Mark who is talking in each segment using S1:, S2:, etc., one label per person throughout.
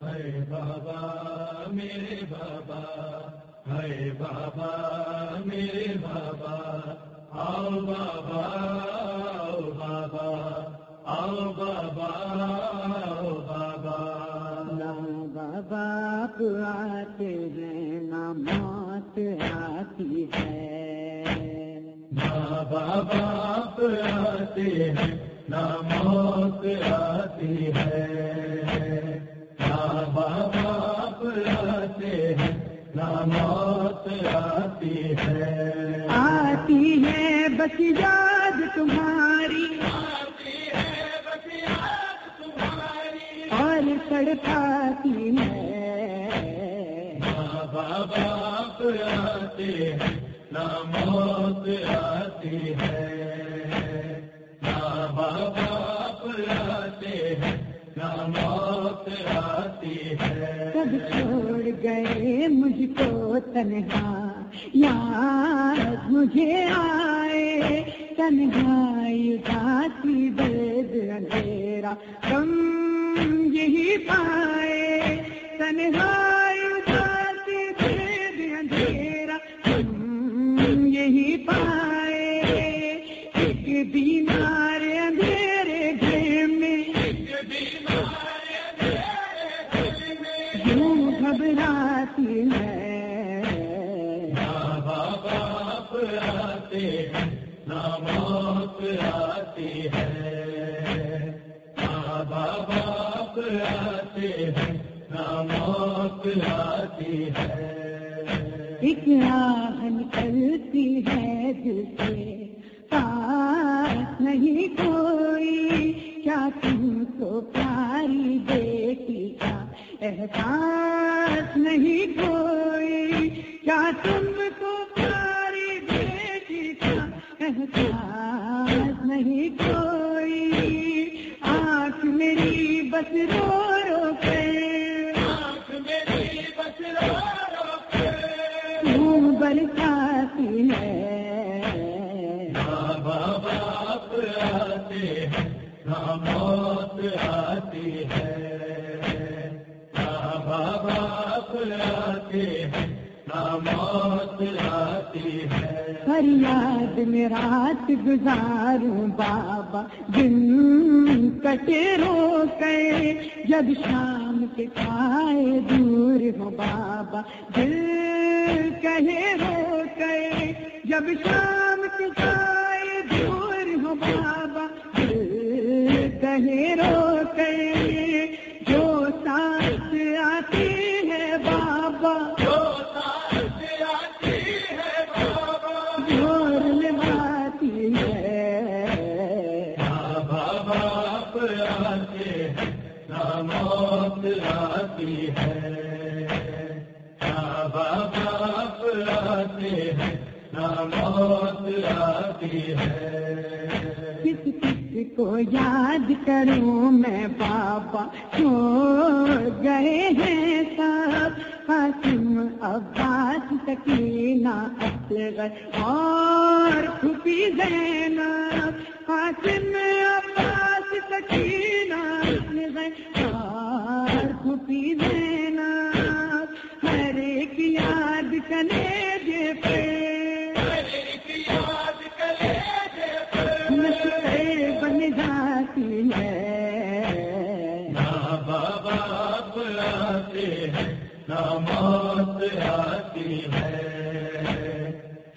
S1: ہے بابا میرے بابا ہے بابا میرے بابا آؤ بابا آؤ بابا آؤ بابا آؤ بابا۔
S2: بابا آتے ہیں نہ موت آتی ہے۔
S1: بابا آتے ہیں نہ موت آتی ہے۔ موت آتی ہے
S2: آتی ہے بس یاد تمہاری، اور سڑکاتی ہے
S1: نہ بابا آتے ہیں نہ موت آتی ہے۔ نہ بابا آتے ہیں
S2: سب چھوڑ گئے مجھ کو تنہا۔ یاد مجھے آئے، تنہائی اٹھاتی بید اندھیرا۔ کم یہی پائے تنہائی گھبراتی ہے۔
S1: نہ بابا آتے ہیں نہ موت آتی ہے نہ بابا آتے ہیں نہ موت آتی ہے
S2: ایک آہ نکلتی ہے دل سے پاس نہیں کوئی۔ کیا تم کو پیاری بیٹی کا احساس نہیں کوئی کیا تم کو پیاری بیٹی کا احساس نہیں کوئی آنکھ میری بس رو رو کے
S1: آنکھ میری بس رو رو کے
S2: تم برساتی ہے۔
S1: بابا آتے ہیں موت آتی ہے۔ بابا آتے ہیں نہ موت آتی ہے
S2: فریاد میں رات گزاروں بابا، دن کٹے رو کے جب شام کے کھائے دور ہو بابا، دل کہے رو کے جب شام کے کھائے دور ہو بابا، دل کہے رو
S1: موت آتی ہے۔ نہ بابا آتے ہیں۔ نہ موت آتی ہے۔
S2: کس کس کو یاد کروں میں بابا چھوڑ گئے ہیں سب قاسم عباس سکینہ اصغر اور کھپی زینب۔ قاسم عباس سکینہ اصغر ہر ایک یاد کلیجے پہ
S1: یاد کرے
S2: نشے بن جاتی ہے۔
S1: نہ بابا آتے ہیں نہ موت آتی ہے۔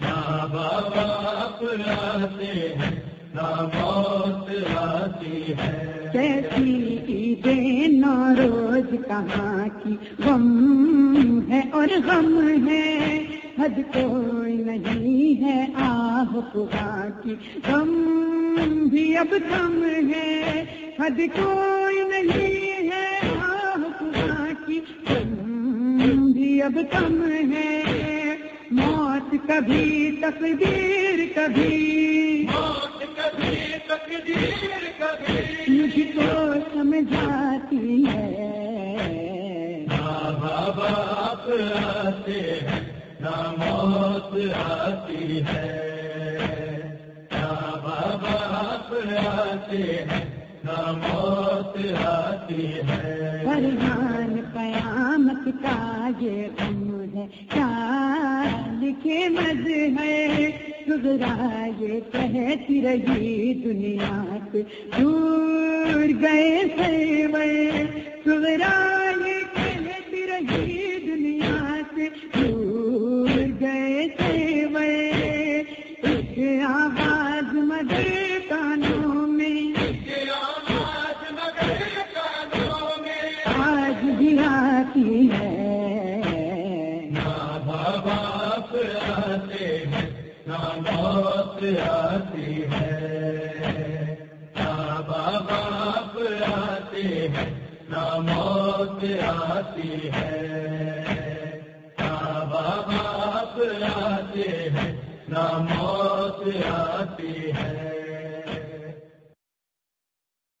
S1: نہ بابا آتے ہیں
S2: کیسی عیدیں نوروز کہاں کی؟ غم ہے اور غم ہے۔ حد کوئی نہیں ہے آہ خدا کی۔ غم بھی اب کم ہے۔ حد کوئی نہیں ہے آہ خدا کی۔ غم بھی اب کم ہے۔ موت کبھی تقدیر، کبھی مجھ کو سمجھاتی ہے
S1: نہ بابا آتے ہیں نہ موت آتی ہے نہ آتے ہیں نہ موت آتی ہے
S2: فرحان یہ غم ہے کیا لکھے مز ہے۔ سگرا یہ کہتی رہی دنیا سے۔ دور گئے سیوے سگرا یہ کہتی رہی دنیا سے۔ دور گئے سیوے ایک آواز مدر کانوں میں
S1: آواز مگر کانوں میں۔
S2: آج بھی آتی ہے۔
S1: نہ باپ آتے ہیں۔ موت آتی ہے۔ نہ باپ آتے ہیں نہ موت آتی ہے۔ نہ باپ آتے ہیں نہ موت آتی ہے۔